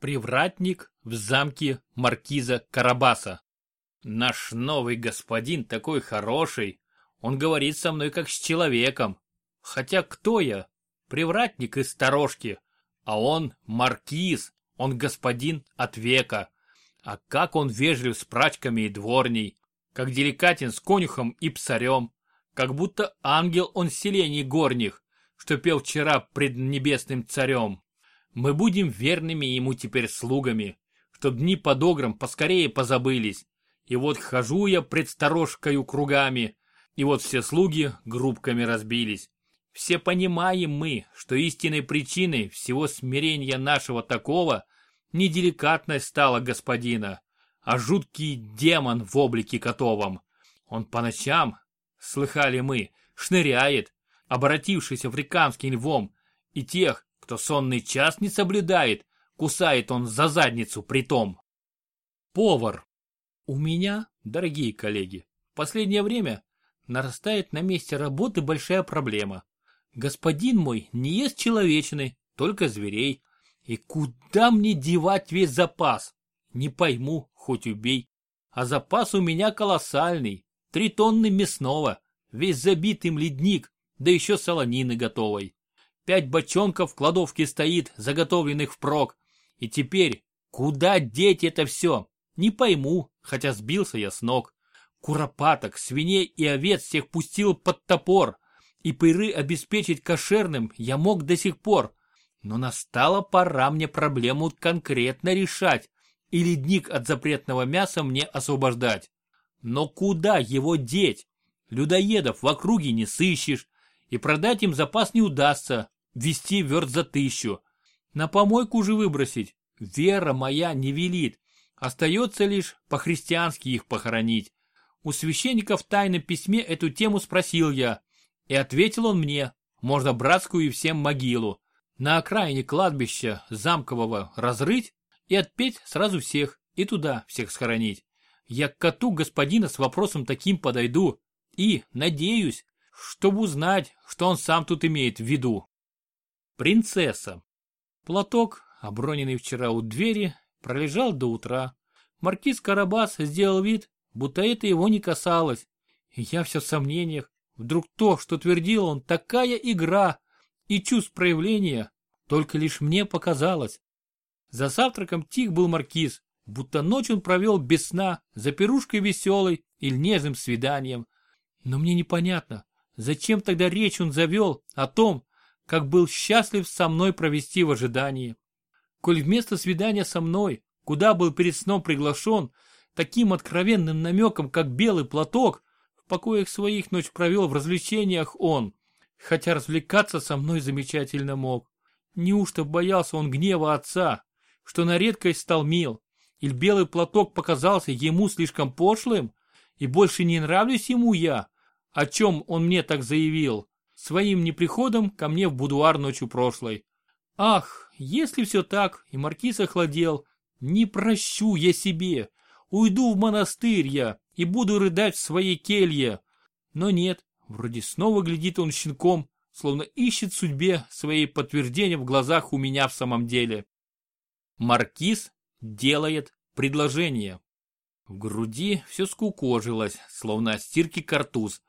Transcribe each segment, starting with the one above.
Привратник в замке маркиза Карабаса. Наш новый господин такой хороший. Он говорит со мной как с человеком. Хотя кто я? Привратник из сторожки. А он маркиз, он господин от века. А как он вежлив с прачками и дворней. Как деликатен с конюхом и псарем. Как будто ангел он селений горних, что пел вчера пред небесным царем. Мы будем верными ему теперь слугами, чтоб дни под огром поскорее позабылись. И вот хожу я пред сторожкою кругами, и вот все слуги группками разбились. Все понимаем мы, что истинной причиной всего смирения нашего такого не деликатность стала господина, а жуткий демон в облике котовом. Он по ночам, слыхали мы, шныряет, обратившись африканским львом, и тех, кто сонный час не соблюдает, кусает он за задницу притом. Повар. У меня, дорогие коллеги, в последнее время нарастает на месте работы большая проблема. Господин мой не ест человечины, только зверей. И куда мне девать весь запас? Не пойму, хоть убей. А запас у меня колоссальный. Три тонны мясного, весь забитым ледник, да еще солонины готовой. Пять бочонков в кладовке стоит, заготовленных впрок. И теперь, куда деть это все? Не пойму, хотя сбился я с ног. Куропаток, свиней и овец всех пустил под топор. И пыры обеспечить кошерным я мог до сих пор. Но настала пора мне проблему конкретно решать. И ледник от запретного мяса мне освобождать. Но куда его деть? Людоедов в округе не сыщешь и продать им запас не удастся, вести верт за тысячу. На помойку же выбросить, вера моя не велит, остается лишь по-христиански их похоронить. У священника в тайном письме эту тему спросил я, и ответил он мне, можно братскую и всем могилу, на окраине кладбища замкового разрыть и отпеть сразу всех, и туда всех схоронить. Я к коту господина с вопросом таким подойду и, надеюсь, чтобы узнать, что он сам тут имеет в виду. Принцесса. Платок, оброненный вчера у двери, пролежал до утра. Маркиз Карабас сделал вид, будто это его не касалось. И я все в сомнениях. Вдруг то, что твердил он, такая игра и чувств проявления, только лишь мне показалось. За завтраком тих был маркиз, будто ночь он провел без сна, за пирушкой веселой или нежным свиданием. Но мне непонятно, Зачем тогда речь он завел о том, как был счастлив со мной провести в ожидании? Коль вместо свидания со мной, куда был перед сном приглашен, таким откровенным намеком, как белый платок, в покоях своих ночь провел в развлечениях он, хотя развлекаться со мной замечательно мог. Неужто боялся он гнева отца, что на редкость стал мил, или белый платок показался ему слишком пошлым, и больше не нравлюсь ему я, о чем он мне так заявил, своим неприходом ко мне в будуар ночью прошлой. Ах, если все так, и маркиз охладел, не прощу я себе, уйду в монастырь я и буду рыдать в своей келье. Но нет, вроде снова глядит он щенком, словно ищет судьбе своей подтверждения в глазах у меня в самом деле. Маркиз делает предложение. В груди все скукожилось, словно от стирки картуз,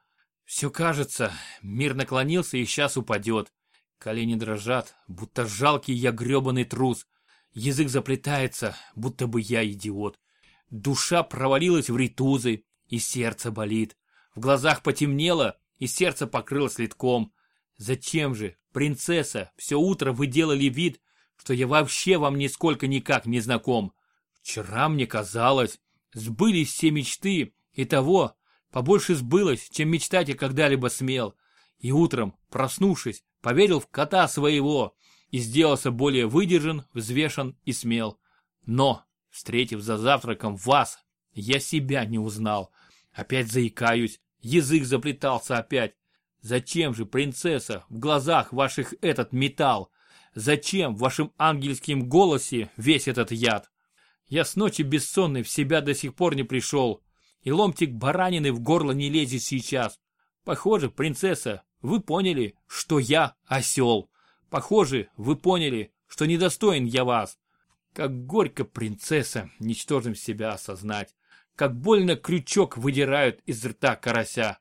все кажется, мир наклонился и сейчас упадет. Колени дрожат, будто жалкий я гребаный трус. Язык заплетается, будто бы я идиот. Душа провалилась в ритузы, и сердце болит. В глазах потемнело, и сердце покрылось литком. Зачем же, принцесса, все утро вы делали вид, что я вообще вам нисколько никак не знаком? Вчера мне казалось, сбылись все мечты, и того, Побольше сбылось, чем мечтать я когда-либо смел. И утром, проснувшись, поверил в кота своего и сделался более выдержан, взвешен и смел. Но, встретив за завтраком вас, я себя не узнал. Опять заикаюсь, язык заплетался опять. Зачем же, принцесса, в глазах ваших этот металл? Зачем в вашем ангельском голосе весь этот яд? Я с ночи бессонной в себя до сих пор не пришел и ломтик баранины в горло не лезет сейчас. Похоже, принцесса, вы поняли, что я осел. Похоже, вы поняли, что недостоин я вас. Как горько принцесса, ничтожим себя осознать. Как больно крючок выдирают из рта карася.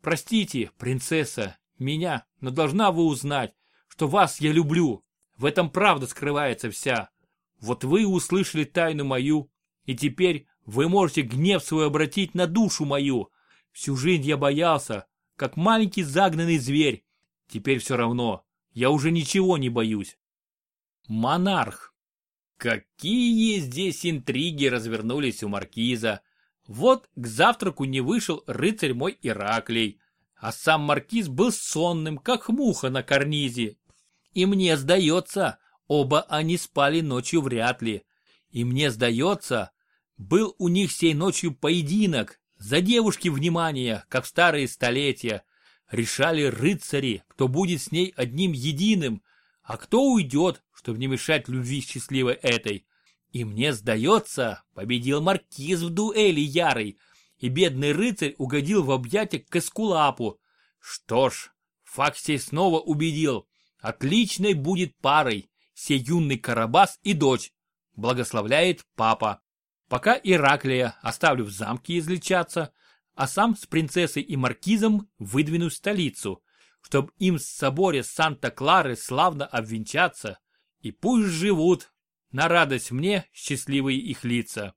Простите, принцесса, меня, но должна вы узнать, что вас я люблю. В этом правда скрывается вся. Вот вы услышали тайну мою, и теперь вы можете гнев свой обратить на душу мою. Всю жизнь я боялся, как маленький загнанный зверь. Теперь все равно, я уже ничего не боюсь. Монарх. Какие здесь интриги развернулись у маркиза. Вот к завтраку не вышел рыцарь мой Ираклий, а сам маркиз был сонным, как муха на карнизе. И мне сдается, оба они спали ночью вряд ли. И мне сдается, был у них сей ночью поединок, за девушки внимание, как в старые столетия. Решали рыцари, кто будет с ней одним единым, а кто уйдет, чтобы не мешать любви счастливой этой. И мне сдается, победил маркиз в дуэли ярой, и бедный рыцарь угодил в объятия к Эскулапу. Что ж, Факсий снова убедил, отличной будет парой, сей юный Карабас и дочь. Благословляет папа. Пока Ираклия оставлю в замке излечаться, а сам с принцессой и маркизом выдвину в столицу, чтобы им в соборе Санта-Клары славно обвенчаться, и пусть живут, на радость мне счастливые их лица.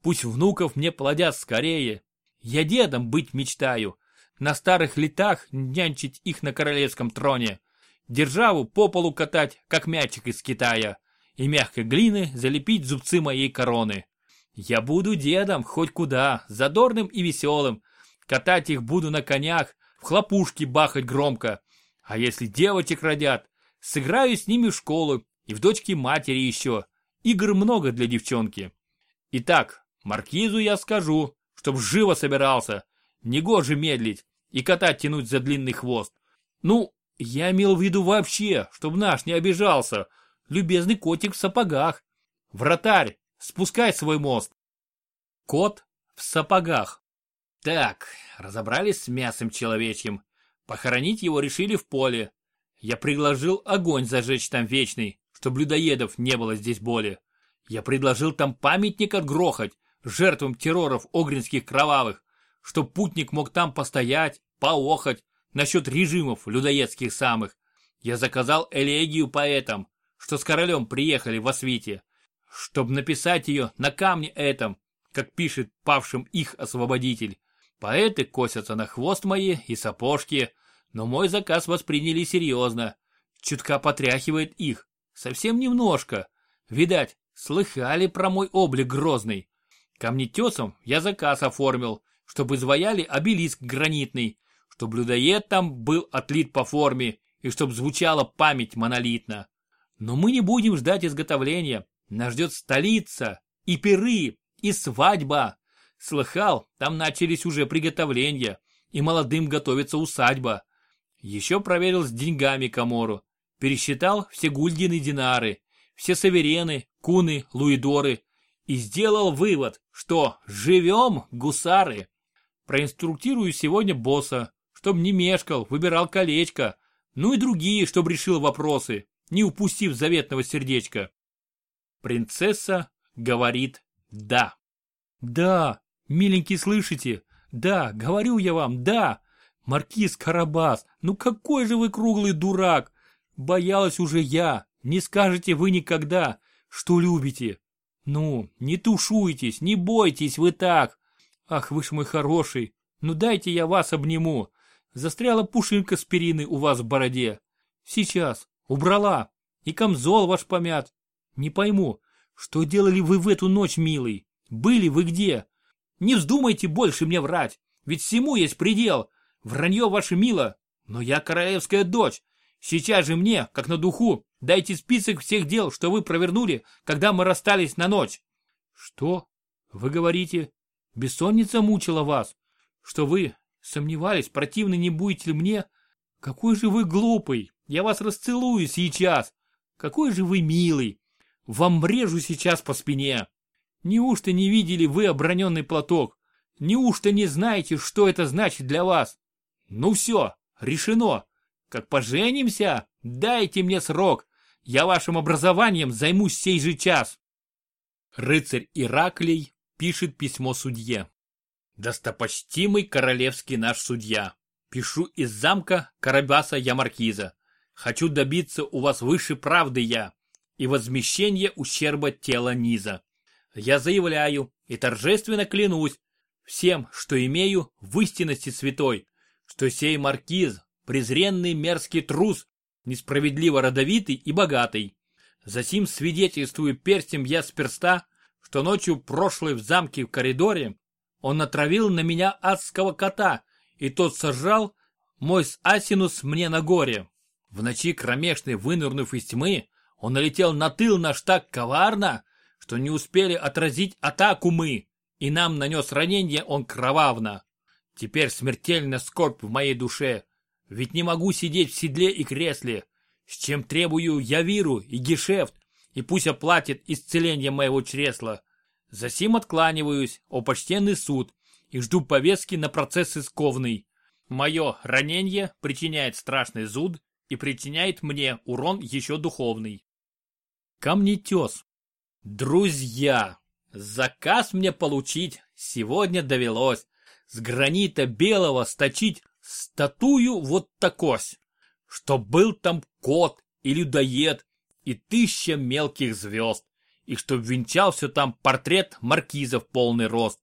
Пусть внуков мне плодят скорее, я дедом быть мечтаю, на старых летах нянчить их на королевском троне, державу по полу катать, как мячик из Китая, и мягкой глины залепить зубцы моей короны. Я буду дедом хоть куда, задорным и веселым. Катать их буду на конях, в хлопушки бахать громко. А если девочек родят, сыграю с ними в школу и в дочки матери еще. Игр много для девчонки. Итак, маркизу я скажу, чтоб живо собирался. Негоже медлить и кота тянуть за длинный хвост. Ну, я имел в виду вообще, чтоб наш не обижался. Любезный котик в сапогах. Вратарь, Спускай свой мост. Кот в сапогах. Так, разобрались с мясом человечьим. Похоронить его решили в поле. Я предложил огонь зажечь там вечный, чтобы людоедов не было здесь боли. Я предложил там памятник отгрохать жертвам терроров огринских кровавых, чтоб путник мог там постоять, поохать насчет режимов людоедских самых. Я заказал элегию поэтам, что с королем приехали в Освите чтобы написать ее на камне этом, как пишет павшим их освободитель. Поэты косятся на хвост мои и сапожки, но мой заказ восприняли серьезно. Чутка потряхивает их, совсем немножко. Видать, слыхали про мой облик грозный. Камнетесом я заказ оформил, чтобы изваяли обелиск гранитный, чтобы людоед там был отлит по форме и чтобы звучала память монолитно. Но мы не будем ждать изготовления, нас ждет столица, и пиры, и свадьба. Слыхал, там начались уже приготовления, и молодым готовится усадьба. Еще проверил с деньгами Камору. Пересчитал все гульдины динары, все саверены, куны, луидоры. И сделал вывод, что живем, гусары. Проинструктирую сегодня босса, чтоб не мешкал, выбирал колечко. Ну и другие, чтоб решил вопросы, не упустив заветного сердечка. Принцесса говорит «да». «Да, миленький, слышите? Да, говорю я вам, да. Маркиз Карабас, ну какой же вы круглый дурак. Боялась уже я, не скажете вы никогда, что любите. Ну, не тушуйтесь, не бойтесь вы так. Ах, вы ж мой хороший, ну дайте я вас обниму. Застряла пушинка с перины у вас в бороде. Сейчас, убрала. И камзол ваш помят, не пойму, что делали вы в эту ночь, милый? Были вы где? Не вздумайте больше мне врать, ведь всему есть предел. Вранье ваше мило, но я королевская дочь. Сейчас же мне, как на духу, дайте список всех дел, что вы провернули, когда мы расстались на ночь. Что? Вы говорите, бессонница мучила вас? Что вы сомневались, противны не будете ли мне? Какой же вы глупый, я вас расцелую сейчас. Какой же вы милый. Вам врежу сейчас по спине. Неужто не видели вы оброненный платок? Неужто не знаете, что это значит для вас? Ну все, решено. Как поженимся, дайте мне срок. Я вашим образованием займусь сей же час. Рыцарь Ираклий пишет письмо судье. Достопочтимый королевский наш судья, пишу из замка Карабаса я маркиза. Хочу добиться у вас выше правды я и возмещения ущерба тела низа. Я заявляю и торжественно клянусь всем, что имею в истинности святой, что сей маркиз, презренный мерзкий трус, несправедливо родовитый и богатый. Засим свидетельствую перстем я с перста, что ночью прошлой в замке в коридоре он натравил на меня адского кота, и тот сожрал мой с Асинус мне на горе. В ночи кромешной, вынырнув из тьмы, он налетел на тыл наш так коварно, что не успели отразить атаку мы, и нам нанес ранение он кровавно. Теперь смертельно скорбь в моей душе, ведь не могу сидеть в седле и кресле, с чем требую я виру и гешефт, и пусть оплатит исцеление моего чресла. Засим откланиваюсь, о почтенный суд, и жду повестки на процесс исковный. Мое ранение причиняет страшный зуд и причиняет мне урон еще духовный. Камнетес. Друзья, заказ мне получить сегодня довелось. С гранита белого сточить статую вот такось, что был там кот и людоед и тысяча мелких звезд, и чтоб венчал все там портрет маркиза в полный рост.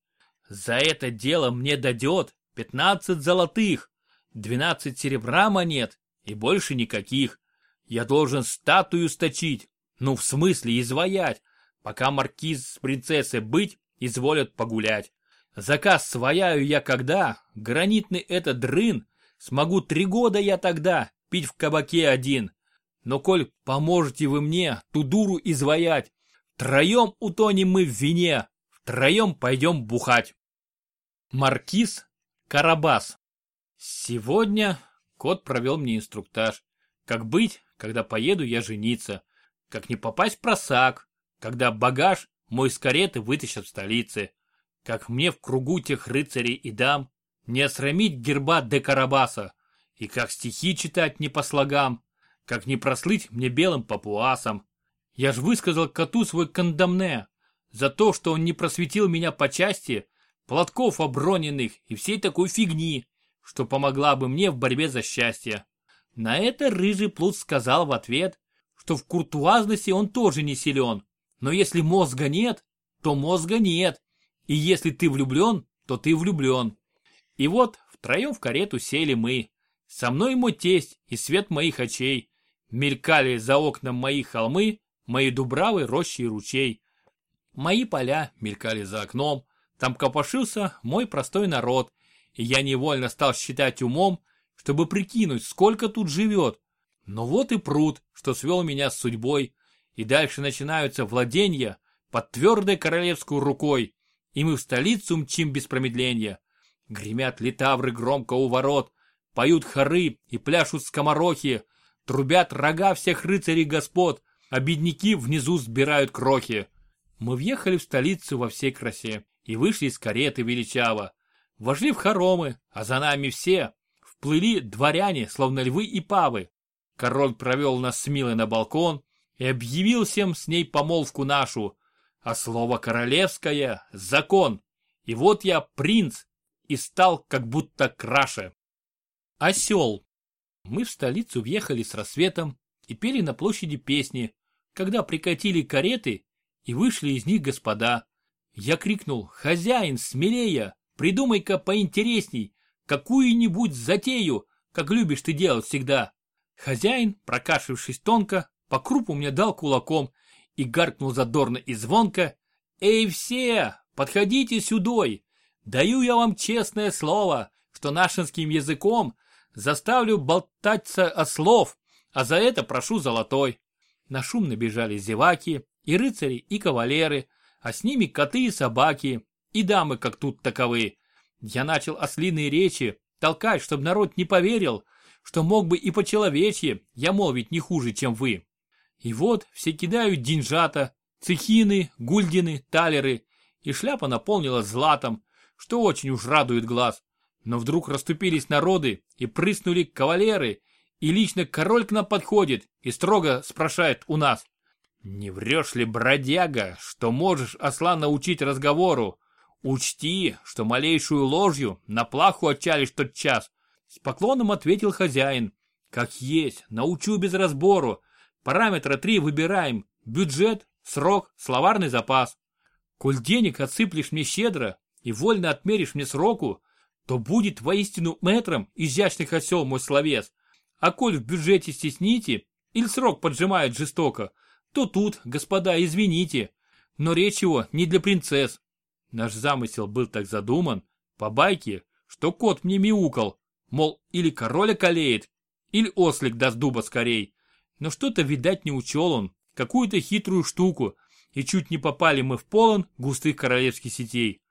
За это дело мне дадет пятнадцать золотых, двенадцать серебра монет и больше никаких. Я должен статую сточить, ну в смысле изваять, пока маркиз с принцессой быть изволят погулять. Заказ свояю я когда, гранитный этот дрын, смогу три года я тогда пить в кабаке один. Но коль поможете вы мне ту дуру изваять, втроем утонем мы в вине, втроем пойдем бухать. Маркиз Карабас. Сегодня кот провел мне инструктаж. Как быть, когда поеду я жениться? Как не попасть в просак, когда багаж мой с кареты вытащат в столице? Как мне в кругу тех рыцарей и дам не осрамить герба де Карабаса? И как стихи читать не по слогам? Как не прослыть мне белым папуасом? Я ж высказал коту свой кондомне за то, что он не просветил меня по части платков оброненных и всей такой фигни, что помогла бы мне в борьбе за счастье. На это рыжий плут сказал в ответ, что в куртуазности он тоже не силен, но если мозга нет, то мозга нет, и если ты влюблен, то ты влюблен. И вот втроем в карету сели мы, со мной мой тесть и свет моих очей, мелькали за окном мои холмы, мои дубравы, рощи и ручей. Мои поля мелькали за окном, там копошился мой простой народ, и я невольно стал считать умом, чтобы прикинуть, сколько тут живет. Но вот и пруд, что свел меня с судьбой, и дальше начинаются владения под твердой королевской рукой, и мы в столицу мчим без промедления. Гремят литавры громко у ворот, поют хоры и пляшут скоморохи, трубят рога всех рыцарей господ, а бедняки внизу сбирают крохи. Мы въехали в столицу во всей красе и вышли из кареты величаво. Вошли в хоромы, а за нами все. Вплыли дворяне, словно львы и павы. Король провел нас с Милой на балкон и объявил всем с ней помолвку нашу. А слово королевское — закон. И вот я принц и стал как будто краше. Осел. Мы в столицу въехали с рассветом и пели на площади песни, когда прикатили кареты и вышли из них господа. Я крикнул «Хозяин, смелее! Придумай-ка поинтересней, какую-нибудь затею, как любишь ты делать всегда!» Хозяин, прокашившись тонко, по крупу мне дал кулаком и гаркнул задорно и звонко «Эй все, подходите сюдой! Даю я вам честное слово, что нашинским языком заставлю болтаться ослов, а за это прошу золотой». На шум набежали зеваки, и рыцари, и кавалеры – а с ними коты и собаки, и дамы как тут таковы. Я начал ослиные речи, толкать, чтобы народ не поверил, что мог бы и по-человечье, я молвить не хуже, чем вы. И вот все кидают деньжата, цехины, гульдины, талеры, и шляпа наполнилась златом, что очень уж радует глаз. Но вдруг расступились народы и прыснули кавалеры, и лично король к нам подходит и строго спрашивает у нас. Не врешь ли, бродяга, что можешь осла научить разговору? Учти, что малейшую ложью на плаху отчалишь тот час. С поклоном ответил хозяин. Как есть, научу без разбору. Параметра три выбираем. Бюджет, срок, словарный запас. Коль денег отсыплешь мне щедро и вольно отмеришь мне сроку, то будет воистину метром изящных осел мой словес. А коль в бюджете стесните или срок поджимает жестоко, то тут, господа, извините, но речь его не для принцесс. Наш замысел был так задуман, по байке, что кот мне мяукал, мол, или король околеет, или ослик даст дуба скорей. Но что-то, видать, не учел он, какую-то хитрую штуку, и чуть не попали мы в полон густых королевских сетей.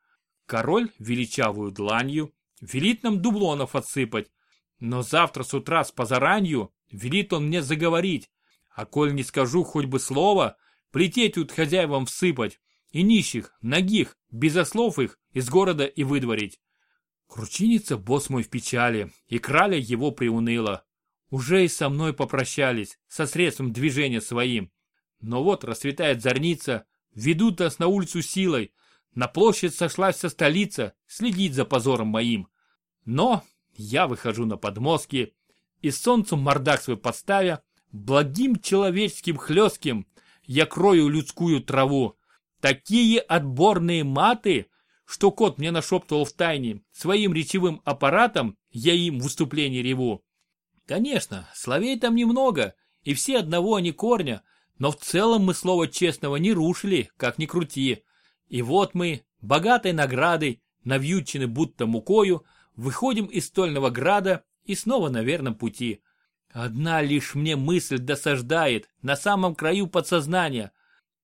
Король величавую дланью велит нам дублонов отсыпать, но завтра с утра с позаранью велит он мне заговорить, а коль не скажу хоть бы слова, плететь тут хозяевам всыпать, и нищих, ногих, без ослов их из города и выдворить. Кручиница босс мой в печали, и краля его приуныла. Уже и со мной попрощались, со средством движения своим. Но вот расцветает зорница, ведут нас на улицу силой, на площадь сошлась со столица, следить за позором моим. Но я выхожу на подмостки, и солнцу мордак свой подставя, благим человеческим хлестким, я крою людскую траву. Такие отборные маты, что кот мне нашептывал в тайне, своим речевым аппаратом я им выступлении реву. Конечно, словей там немного, и все одного они корня, но в целом мы слова честного не рушили, как ни крути. И вот мы, богатой наградой, навьючены будто мукою, выходим из стольного града и снова на верном пути. Одна лишь мне мысль досаждает, на самом краю подсознания.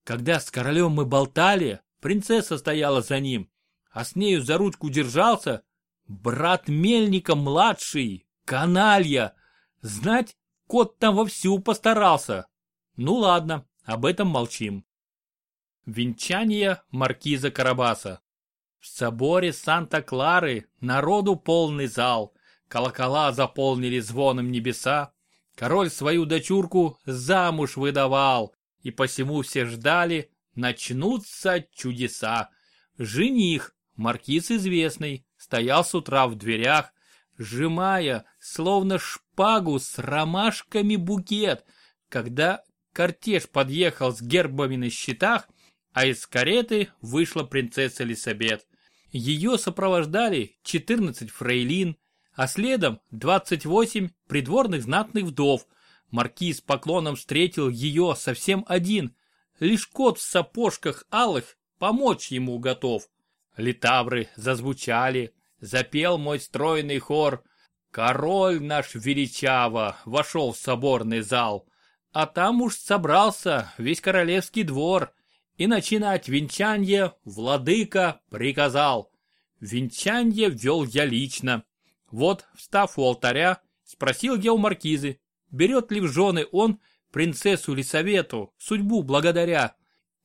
Когда с королем мы болтали, принцесса стояла за ним, а с нею за ручку держался брат Мельника младший, каналья. Знать, кот там вовсю постарался. Ну ладно, об этом молчим. Венчание маркиза Карабаса. В соборе Санта-Клары народу полный зал. Колокола заполнили звоном небеса. Король свою дочурку замуж выдавал, и посему все ждали, начнутся чудеса. Жених, маркиз известный, стоял с утра в дверях, сжимая, словно шпагу с ромашками букет, когда кортеж подъехал с гербами на щитах, а из кареты вышла принцесса Элисабет. Ее сопровождали 14 фрейлин, а следом 28 придворных знатных вдов. Маркиз поклоном встретил ее совсем один. Лишь кот в сапожках алых помочь ему готов. Литавры зазвучали, запел мой стройный хор. Король наш величаво вошел в соборный зал, а там уж собрался весь королевский двор, и начинать венчанье владыка приказал. Венчанье вел я лично, вот, встав у алтаря, спросил я у маркизы, берет ли в жены он принцессу Лисавету, судьбу благодаря.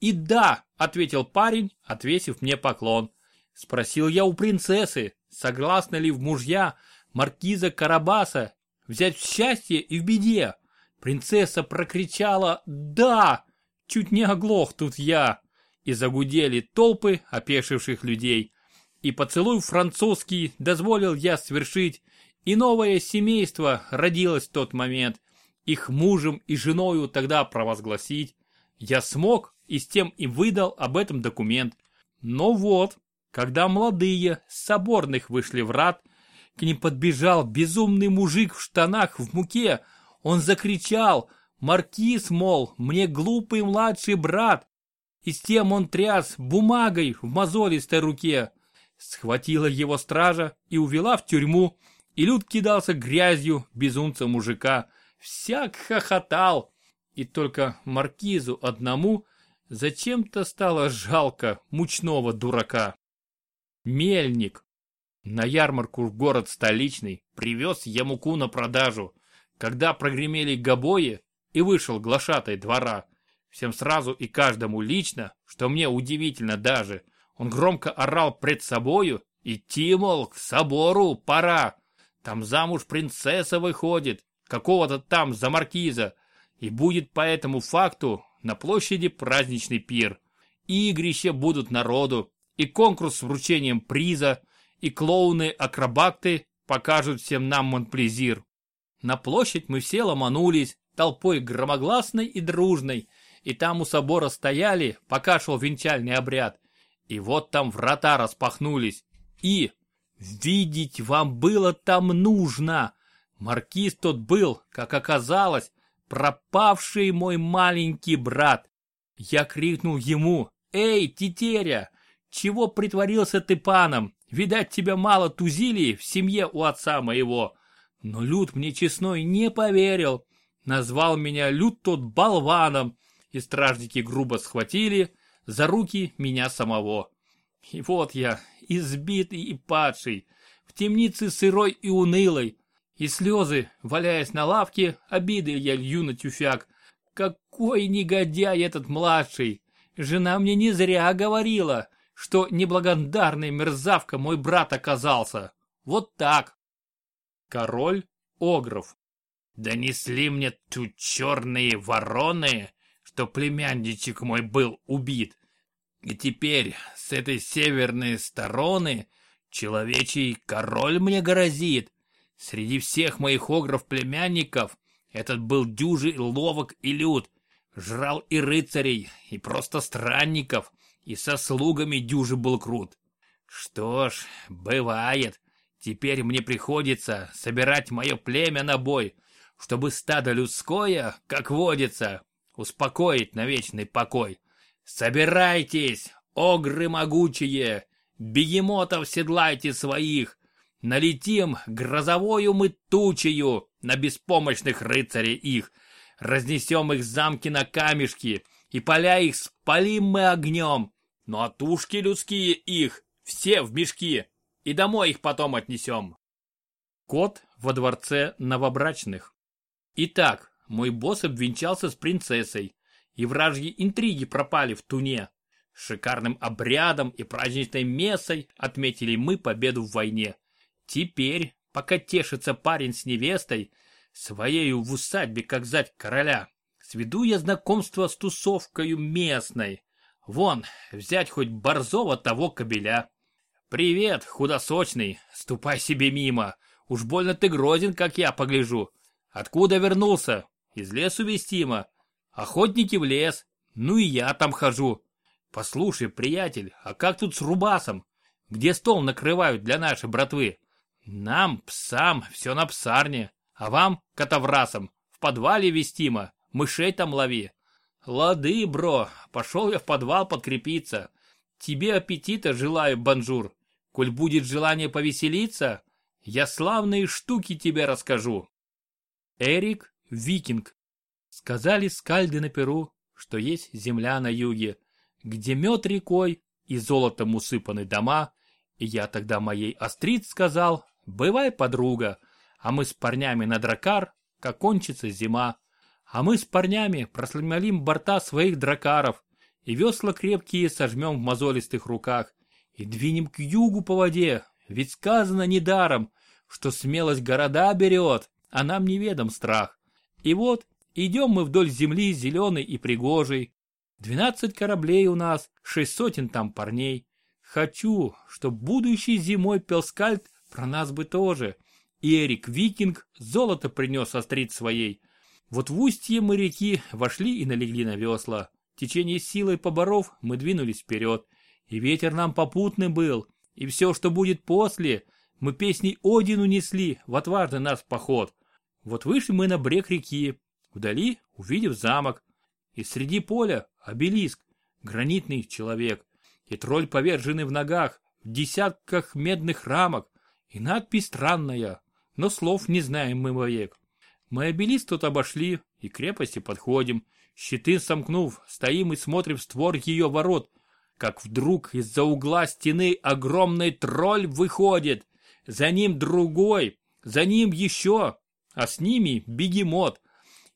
И да, ответил парень, отвесив мне поклон. Спросил я у принцессы, согласна ли в мужья маркиза Карабаса взять в счастье и в беде. Принцесса прокричала «Да!» Чуть не оглох тут я. И загудели толпы опешивших людей и поцелуй французский дозволил я свершить, и новое семейство родилось в тот момент. Их мужем и женою тогда провозгласить. Я смог и с тем и выдал об этом документ. Но вот, когда молодые соборных вышли в рад, к ним подбежал безумный мужик в штанах в муке. Он закричал «Маркиз, мол, мне глупый младший брат!» И с тем он тряс бумагой в мозолистой руке схватила его стража и увела в тюрьму, и Люд кидался грязью безумца мужика, всяк хохотал, и только маркизу одному зачем-то стало жалко мучного дурака. Мельник. На ярмарку в город столичный привез я муку на продажу. Когда прогремели гобои и вышел глашатай двора, всем сразу и каждому лично, что мне удивительно даже, он громко орал пред собою, идти, мол, к собору пора. Там замуж принцесса выходит, какого-то там за маркиза, и будет по этому факту на площади праздничный пир. Игрища будут народу, и конкурс с вручением приза, и клоуны-акробакты покажут всем нам Монплезир. На площадь мы все ломанулись, толпой громогласной и дружной, и там у собора стояли, пока шел венчальный обряд. И вот там врата распахнулись. И, видеть вам было там нужно. Маркиз тот был, как оказалось, пропавший мой маленький брат. Я крикнул ему, «Эй, тетеря, чего притворился ты паном? Видать, тебя мало тузили в семье у отца моего». Но Люд мне честной не поверил. Назвал меня Люд тот болваном, и стражники грубо схватили за руки меня самого. И вот я, избитый и падший, в темнице сырой и унылой, и слезы, валяясь на лавке, обиды я лью на тюфяк. Какой негодяй этот младший! Жена мне не зря говорила, что неблагодарный мерзавка мой брат оказался. Вот так. Король Огров. Донесли мне тут черные вороны, что племянничек мой был убит. И теперь с этой северной стороны человечий король мне грозит. Среди всех моих огров-племянников этот был дюжий ловок и лют, жрал и рыцарей, и просто странников, и со слугами дюжи был крут. Что ж, бывает. Теперь мне приходится собирать мое племя на бой, чтобы стадо людское, как водится, успокоить на вечный покой. Собирайтесь, огры могучие, бегемотов седлайте своих, налетим грозовою мы тучею на беспомощных рыцарей их, разнесем их замки на камешки, и поля их спалим мы огнем, а тушки людские их все в мешки, и домой их потом отнесем. Кот во дворце новобрачных. Итак, мой босс обвенчался с принцессой, и вражьи интриги пропали в туне. Шикарным обрядом и праздничной мессой отметили мы победу в войне. Теперь, пока тешится парень с невестой, своею в усадьбе, как зать короля, сведу я знакомство с тусовкою местной. Вон, взять хоть борзого того кобеля. Привет, худосочный, ступай себе мимо. Уж больно ты грозен, как я погляжу. Откуда вернулся? Из лесу вестимо. Охотники в лес. Ну и я там хожу. Послушай, приятель, а как тут с рубасом? Где стол накрывают для нашей братвы? Нам, псам, все на псарне. А вам, котоврасам, в подвале вестимо. Мышей там лови. Лады, бро, пошел я в подвал подкрепиться. Тебе аппетита желаю, бонжур. Коль будет желание повеселиться, я славные штуки тебе расскажу. Эрик Викинг. Сказали скальды на пиру, что есть земля на юге, где мед рекой и золотом усыпаны дома, и я тогда моей Астрид сказал, бывай, подруга, а мы с парнями на дракар, как кончится зима, а мы с парнями просломалим борта своих дракаров, и весла крепкие сожмем в мозолистых руках, и двинем к югу по воде, ведь сказано недаром, что смелость города берет, а нам неведом страх. И вот, идем мы вдоль земли зеленой и пригожей. Двенадцать кораблей у нас, шесть сотен там парней. Хочу, чтоб будущей зимой пел про нас бы тоже. И Эрик Викинг золото принес острить своей. Вот в устье мы реки вошли и налегли на весла. Течение силой поборов мы двинулись вперед. И ветер нам попутный был. И все, что будет после, мы песней Одину несли в отважный наш поход. Вот вышли мы на брег реки, вдали увидев замок, и среди поля обелиск, гранитный человек, и тролль поверженный в ногах, в десятках медных рамок, и надпись странная, но слов не знаем мы вовек. Мы обелиск тут обошли и к крепости подходим, щиты сомкнув, стоим и смотрим в створ ее ворот, как вдруг из-за угла стены огромный тролль выходит, за ним другой, за ним еще, а с ними бегемот.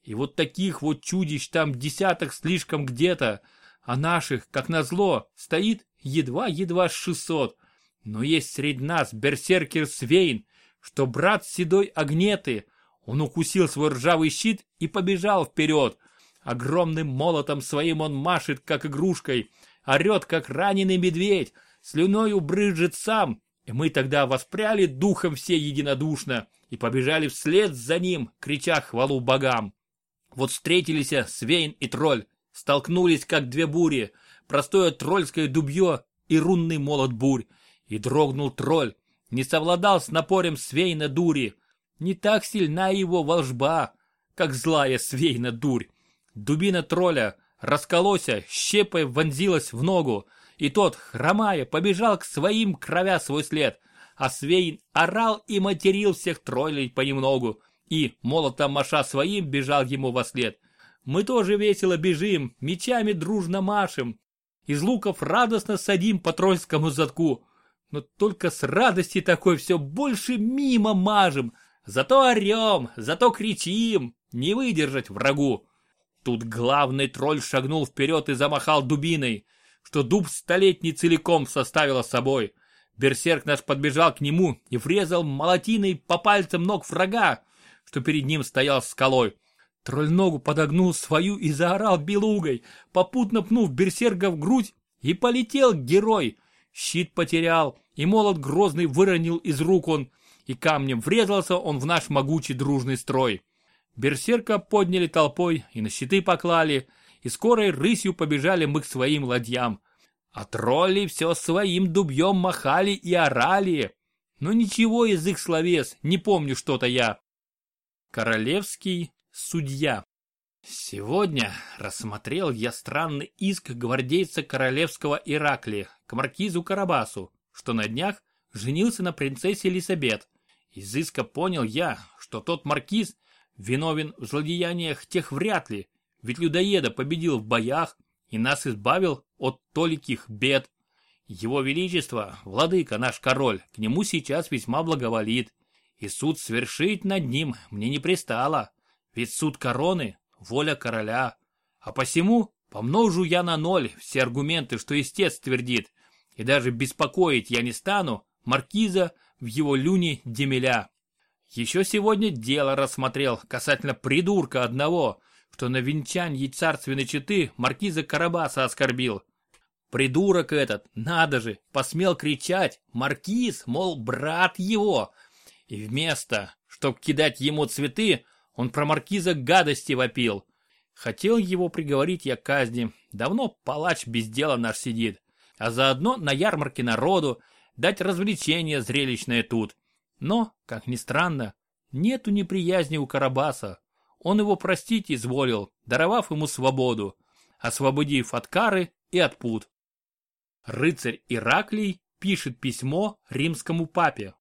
И вот таких вот чудищ там десяток слишком где-то, а наших, как назло, стоит едва-едва шестьсот. Но есть среди нас берсеркер Свейн, что брат седой Агнеты. Он укусил свой ржавый щит и побежал вперед. Огромным молотом своим он машет, как игрушкой, орет, как раненый медведь, слюною брызжет сам, и мы тогда воспряли духом все единодушно и побежали вслед за ним, крича хвалу богам. Вот встретились Свейн и Тролль, столкнулись, как две бури, простое тролльское дубье и рунный молот бурь, и дрогнул Тролль, не совладал с напорем Свейна дури, не так сильна его волжба, как злая Свейна дурь. Дубина тролля расколося, щепой вонзилась в ногу, и тот, хромая, побежал к своим, кровя свой след, а Свейн орал и материл всех троллей понемногу, и, молотом маша своим, бежал ему во след. Мы тоже весело бежим, мечами дружно машем, из луков радостно садим по трольскому задку, но только с радости такой все больше мимо мажем, зато орем, зато кричим, не выдержать врагу. Тут главный тролль шагнул вперед и замахал дубиной, что дуб столетний целиком составила собой. Берсерк наш подбежал к нему и врезал молотиной по пальцам ног врага, что перед ним стоял скалой. Тролль ногу подогнул свою и заорал белугой, попутно пнув берсерка в грудь, и полетел герой. Щит потерял, и молот грозный выронил из рук он, и камнем врезался он в наш могучий дружный строй. Берсерка подняли толпой и на щиты поклали, и скорой рысью побежали мы к своим ладьям. А тролли все своим дубьем махали и орали. Но ничего из их словес, не помню что-то я. Королевский судья. Сегодня рассмотрел я странный иск гвардейца королевского Ираклия к маркизу Карабасу, что на днях женился на принцессе Лисабет. Из иска понял я, что тот маркиз Виновен в злодеяниях тех вряд ли, ведь людоеда победил в боях и нас избавил от толиких бед. Его Величество, владыка наш король, к нему сейчас весьма благоволит, и суд свершить над ним мне не пристало, ведь суд короны – воля короля. А посему помножу я на ноль все аргументы, что истец твердит, и даже беспокоить я не стану маркиза в его люне Демеля. Еще сегодня дело рассмотрел касательно придурка одного, что на венчанье царственной четы маркиза Карабаса оскорбил. Придурок этот, надо же, посмел кричать, маркиз, мол, брат его. И вместо, чтоб кидать ему цветы, он про маркиза гадости вопил. Хотел его приговорить я казни, давно палач без дела наш сидит, а заодно на ярмарке народу дать развлечение зрелищное тут. Но, как ни странно, нету неприязни у Карабаса. Он его простить изволил, даровав ему свободу, освободив от кары и от пут. Рыцарь Ираклий пишет письмо римскому папе.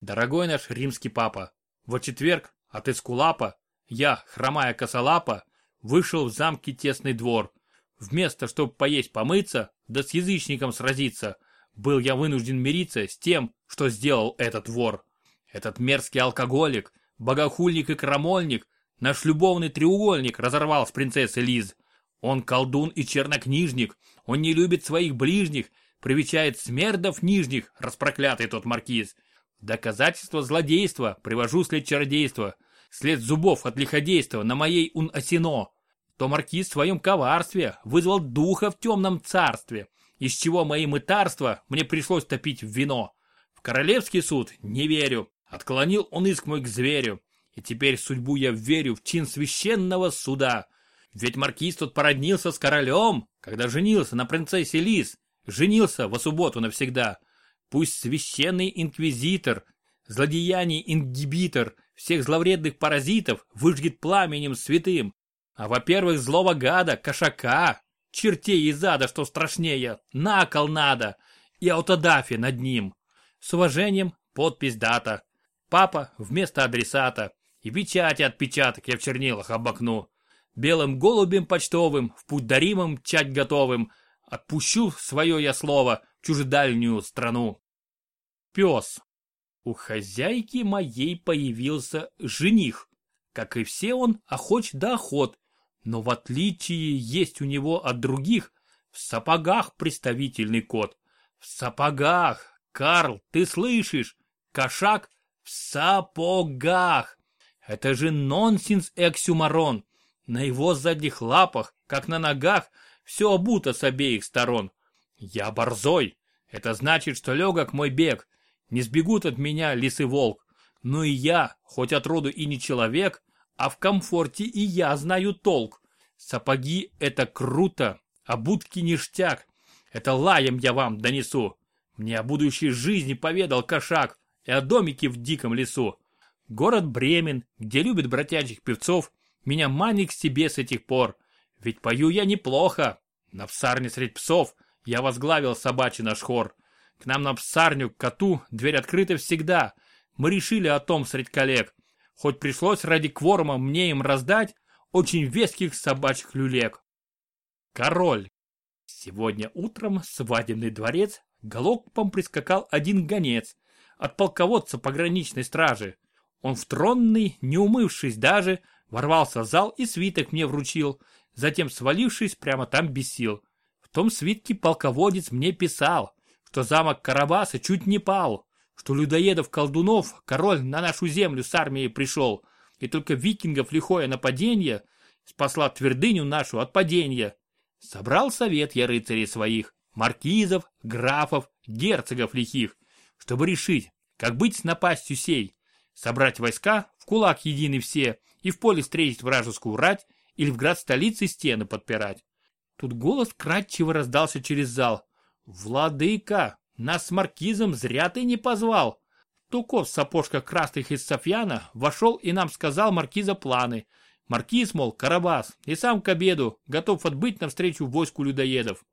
Дорогой наш римский папа, во четверг от Эскулапа я, хромая косолапа, вышел в замке тесный двор. Вместо, чтобы поесть помыться, да с язычником сразиться, был я вынужден мириться с тем, что сделал этот вор. Этот мерзкий алкоголик, богохульник и крамольник, наш любовный треугольник разорвал с принцессой Лиз. Он колдун и чернокнижник, он не любит своих ближних, привечает смердов нижних, распроклятый тот маркиз. Доказательство злодейства привожу след чародейства, след зубов от лиходейства на моей ун-осино. То маркиз в своем коварстве вызвал духа в темном царстве, из чего мои мытарства мне пришлось топить в вино. В королевский суд не верю, Отклонил он иск мой к зверю, и теперь судьбу я верю в чин священного суда. Ведь маркиз тут породнился с королем, когда женился на принцессе Лис, женился во субботу навсегда. Пусть священный инквизитор, злодеяний ингибитор, всех зловредных паразитов выжгет пламенем святым. А во-первых, злого гада, кошака, чертей из ада, что страшнее, накол надо, и аутодафи над ним. С уважением, подпись дата. Папа вместо адресата. И печати отпечаток я в чернилах обокну. Белым голубем почтовым, в путь даримым чать готовым, отпущу свое я слово в чужедальнюю страну. Пес. У хозяйки моей появился жених. Как и все он, охоч да охот. Но в отличие есть у него от других, в сапогах представительный кот. В сапогах, Карл, ты слышишь? Кошак в сапогах. Это же нонсенс эксюмарон. На его задних лапах, как на ногах, все обуто с обеих сторон. Я борзой. Это значит, что легок мой бег. Не сбегут от меня лис и волк. Но и я, хоть от роду и не человек, а в комфорте и я знаю толк. Сапоги — это круто, а будки ништяк. Это лаем я вам донесу. Мне о будущей жизни поведал кошак и о домике в диком лесу. Город Бремен, где любят бродячих певцов, меня манит к себе с этих пор. Ведь пою я неплохо. На псарне средь псов я возглавил собачий наш хор. К нам на псарню, к коту, дверь открыта всегда. Мы решили о том средь коллег. Хоть пришлось ради кворума мне им раздать очень веских собачьих люлек. Король. Сегодня утром в свадебный дворец галопом прискакал один гонец от полководца пограничной стражи. Он в тронный, не умывшись даже, ворвался в зал и свиток мне вручил, затем свалившись прямо там без сил. В том свитке полководец мне писал, что замок Карабаса чуть не пал, что людоедов-колдунов король на нашу землю с армией пришел, и только викингов лихое нападение спасла твердыню нашу от падения. Собрал совет я рыцарей своих, маркизов, графов, герцогов лихих, чтобы решить, как быть с напастью сей, собрать войска, в кулак едины все, и в поле встретить вражескую рать или в град столицы стены подпирать. Тут голос кратчево раздался через зал. «Владыка, нас маркизом зря ты не позвал!» Туков в сапожках красных из Софьяна вошел и нам сказал маркиза планы. Маркиз, мол, Карабас, и сам к обеду, готов отбыть навстречу войску людоедов.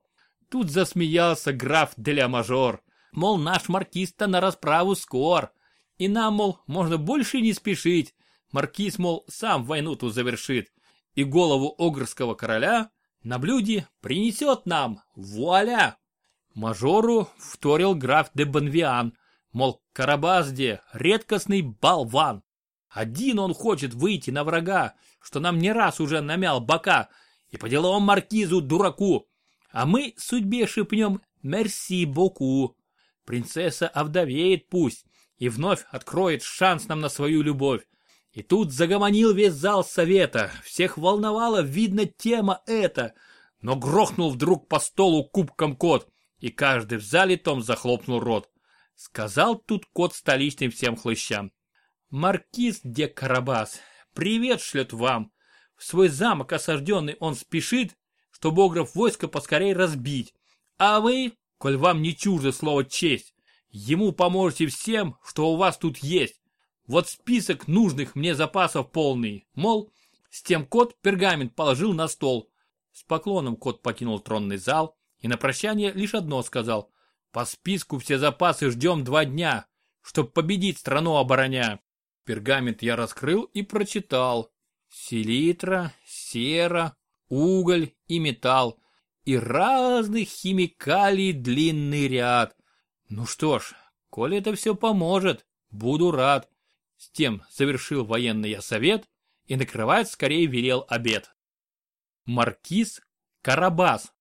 Тут засмеялся граф Деля Мажор. Мол, наш маркиз-то на расправу скор. И нам, мол, можно больше не спешить. Маркиз, мол, сам войну ту завершит. И голову огрского короля на блюде принесет нам. Вуаля! Мажору вторил граф де Бонвиан. Мол, Карабазде редкостный болван. Один он хочет выйти на врага, что нам не раз уже намял бока, и по деловому маркизу дураку. А мы судьбе шепнем «мерси боку». Принцесса овдовеет пусть и вновь откроет шанс нам на свою любовь. И тут загомонил весь зал совета, всех волновала, видно, тема эта. Но грохнул вдруг по столу кубком кот, и каждый в зале том захлопнул рот. Сказал тут кот столичным всем хлыщам. Маркиз де Карабас, привет шлет вам. В свой замок осажденный он спешит, чтобы огров войско поскорей разбить. А вы, коль вам не чуждо слово честь, ему поможете всем, что у вас тут есть. Вот список нужных мне запасов полный. Мол, с тем кот пергамент положил на стол. С поклоном кот покинул тронный зал и на прощание лишь одно сказал. По списку все запасы ждем два дня, чтоб победить страну обороня. Пергамент я раскрыл и прочитал. Селитра, сера, уголь и металл. И разных химикалий длинный ряд. Ну что ж, коли это все поможет, буду рад. С тем завершил военный я совет и накрывать скорее велел обед. Маркиз Карабас.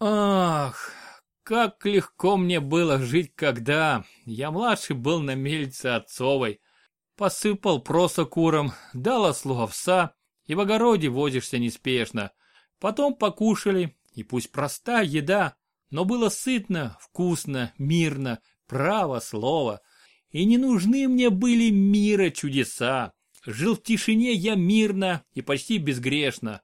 Ах, как легко мне было жить, когда я младший был на мельнице отцовой. Посыпал проса курам, дал ослу овса, и в огороде возишься неспешно. Потом покушали, и пусть простая еда, но было сытно, вкусно, мирно, право слово. И не нужны мне были мира чудеса. Жил в тишине я мирно и почти безгрешно.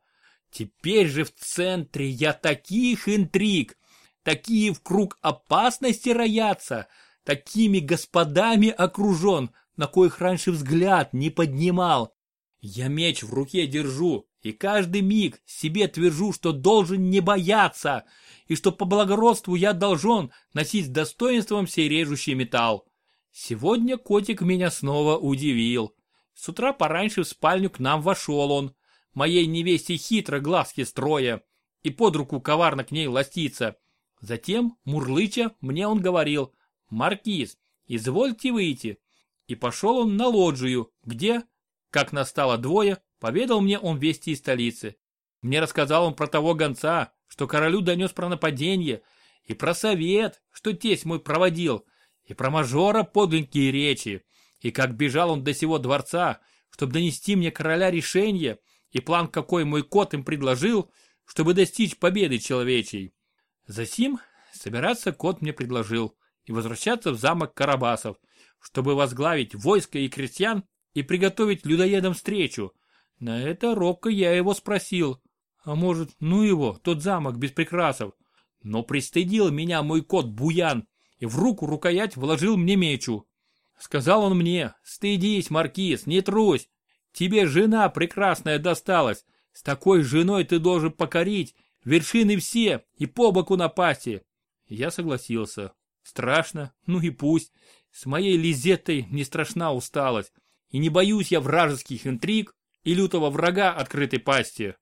Теперь же в центре я таких интриг, такие в круг опасности роятся, такими господами окружен, на коих раньше взгляд не поднимал. Я меч в руке держу, и каждый миг себе твержу, что должен не бояться, и что по благородству я должен носить с достоинством сей режущий металл. Сегодня котик меня снова удивил. С утра пораньше в спальню к нам вошел он, моей невесте хитро глазки строя, и под руку коварно к ней ластится. Затем, мурлыча, мне он говорил, «Маркиз, извольте выйти, и пошел он на лоджию, где, как настало двое, поведал мне он вести из столицы. Мне рассказал он про того гонца, что королю донес про нападение, и про совет, что тесть мой проводил, и про мажора подленькие речи, и как бежал он до сего дворца, чтобы донести мне короля решение, и план, какой мой кот им предложил, чтобы достичь победы человечей. Засим собираться кот мне предложил и возвращаться в замок Карабасов, чтобы возглавить войско и крестьян и приготовить людоедам встречу. На это робко я его спросил, а может, ну его, тот замок без прикрасов. Но пристыдил меня мой кот Буян и в руку рукоять вложил мне мечу. Сказал он мне, стыдись, маркиз, не трусь. Тебе жена прекрасная досталась. С такой женой ты должен покорить вершины все и по боку напасти. Я согласился. Страшно, ну и пусть. С моей Лизеттой не страшна усталость. И не боюсь я вражеских интриг и лютого врага открытой пасти.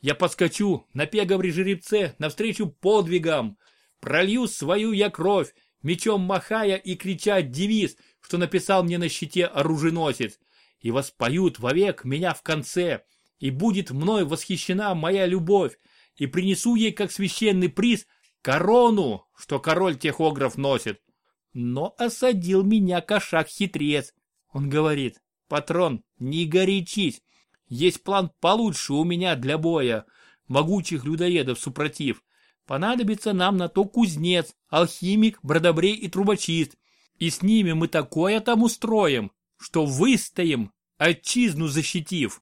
Я подскочу на пеговре жеребце навстречу подвигам. Пролью свою я кровь, мечом махая и крича девиз, что написал мне на щите оруженосец. И воспоют вовек меня в конце, и будет мной восхищена моя любовь, и принесу ей как священный приз корону, что король техограф носит. Но осадил меня кошак-хитрец. Он говорит, патрон, не горячись, есть план получше у меня для боя, могучих людоедов супротив. Понадобится нам на то кузнец, алхимик, бродобрей и трубочист. И с ними мы такое там устроим, что выстоим, отчизну защитив.